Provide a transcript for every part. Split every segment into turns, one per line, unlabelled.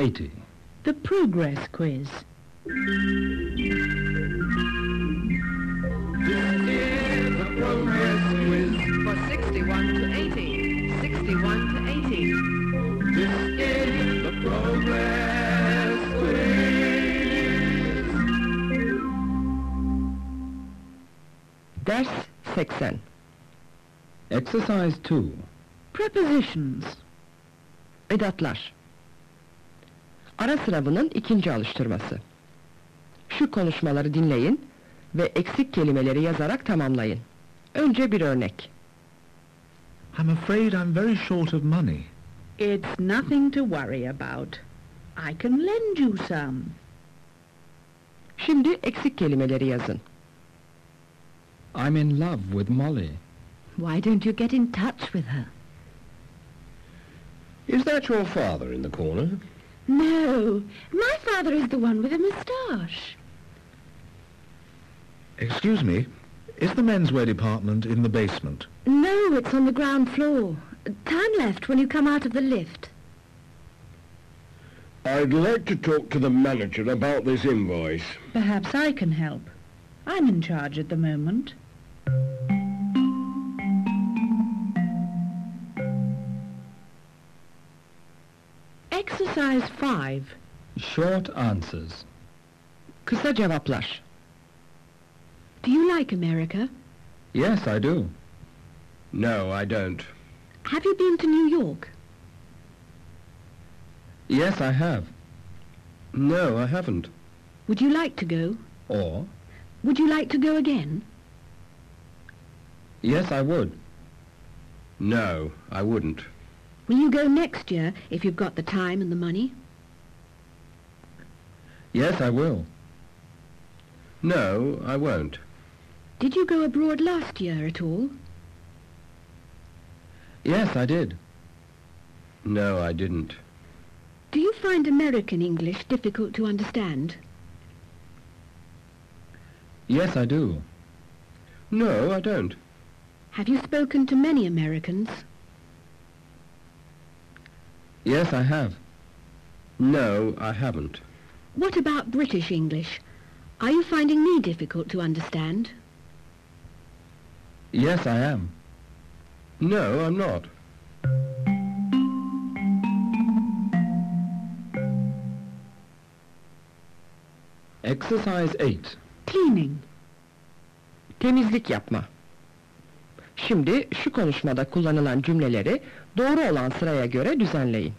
80.
The progress quiz.
is the progress quiz.
For 61 to 80. 61 to 80.
This is the progress quiz.
Ders 80.
Exercise 2.
Prepositions.
Edatlar. Ara sıra bunun ikinci alıştırması. Şu konuşmaları dinleyin ve eksik kelimeleri yazarak tamamlayın. Önce bir örnek.
I'm afraid I'm very short of money.
It's nothing to worry about. I can lend you some.
Şimdi eksik kelimeleri yazın.
I'm in love with Molly.
Why don't you get in touch with her?
Is that your father in the corner?
No, my father is the one with a moustache.
Excuse me, is the menswear department in the basement?
No, it's on the ground floor. Time left when you come out of the lift.
I'd like to talk to the manager about this invoice.
Perhaps I can help. I'm in charge at the moment. Exercise 5.
Short answers.
Kısa cevaplar.
Do you like America?
Yes, I do.
No, I don't.
Have you been to New York?
Yes, I have.
No, I haven't.
Would you like to go?
Or,
Would you like to go again?
yes, I would.
No, I wouldn't.
Will you go next year if you've got the time and the money?
Yes, I will.
No, I won't.
Did you go abroad last year at all?
Yes, I did.
No, I didn't.
Do you find American English difficult to understand?
Yes, I do.
No, I don't.
Have you spoken to many Americans?
Yes, I have.
No, I haven't.
What about British English? Are you finding me difficult to understand?
Yes, I am.
No, I'm not.
Exercise 8.
Cleaning.
Temizlik yapma. Şimdi şu konuşmada kullanılan cümleleri doğru olan sıraya göre düzenleyin.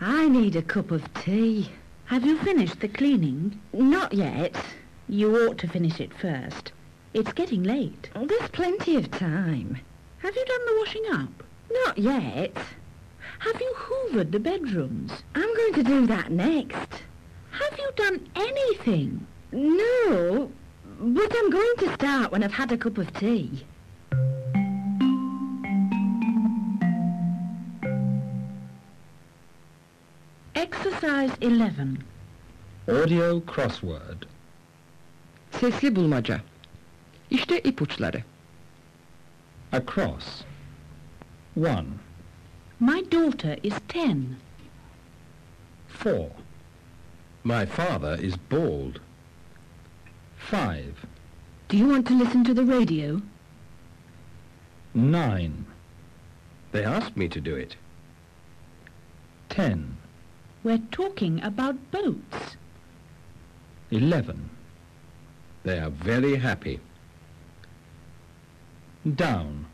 I need a cup of tea.
Have you finished the cleaning?
Not yet.
You ought to finish it first. It's getting late.
There's plenty of time.
Have you done the washing up?
Not yet.
Have you hoovered the bedrooms?
I'm going to do that next.
Have you done anything?
No, but I'm going to start when I've had a cup of tea.
Exercise 11.
Audio crossword.
Sesli bulmaca. İşte ipuçları.
Across. 1.
My daughter is 10.
4.
My father is bald.
5.
Do you want to listen to the radio?
9.
They asked me to do it.
10.
We're talking about boats.
11.
They are very happy.
Down.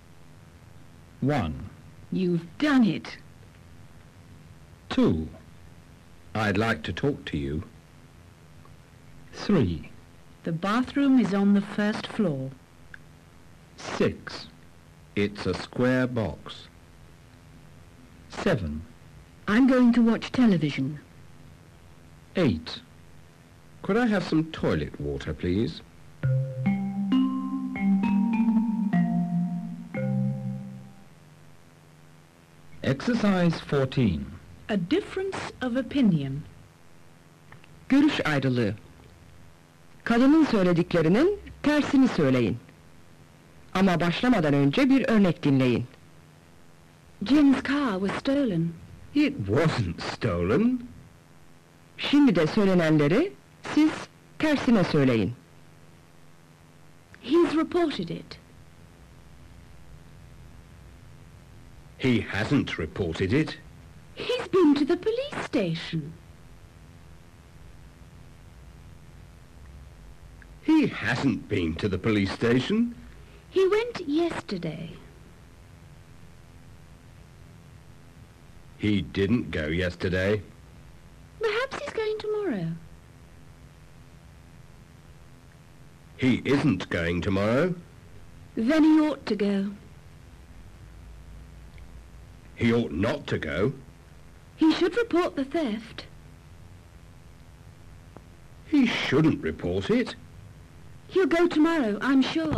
1.
You've done it.
2.
I'd like to talk to you.
3.
The bathroom is on the first floor.
6.
It's a square box.
7.
I'm going to watch television.
8.
Could I have some toilet water, please?
Exercise 14.
A difference of opinion.
Görüş ayrılığı. Kadının söylediklerinin tersini söyleyin. Ama başlamadan önce bir örnek dinleyin.
Jim's car was stolen.
It wasn't stolen.
Şimdi de söylenenleri siz tersine söyleyin.
He's reported it.
He hasn't reported it.
He's been to the police station.
He hasn't been to the police station.
He went yesterday.
He didn't go yesterday.
Perhaps he's going tomorrow.
He isn't going tomorrow.
Then he ought to go.
He ought not to go.
He should report the theft.
He shouldn't report it.
He'll go tomorrow, I'm sure.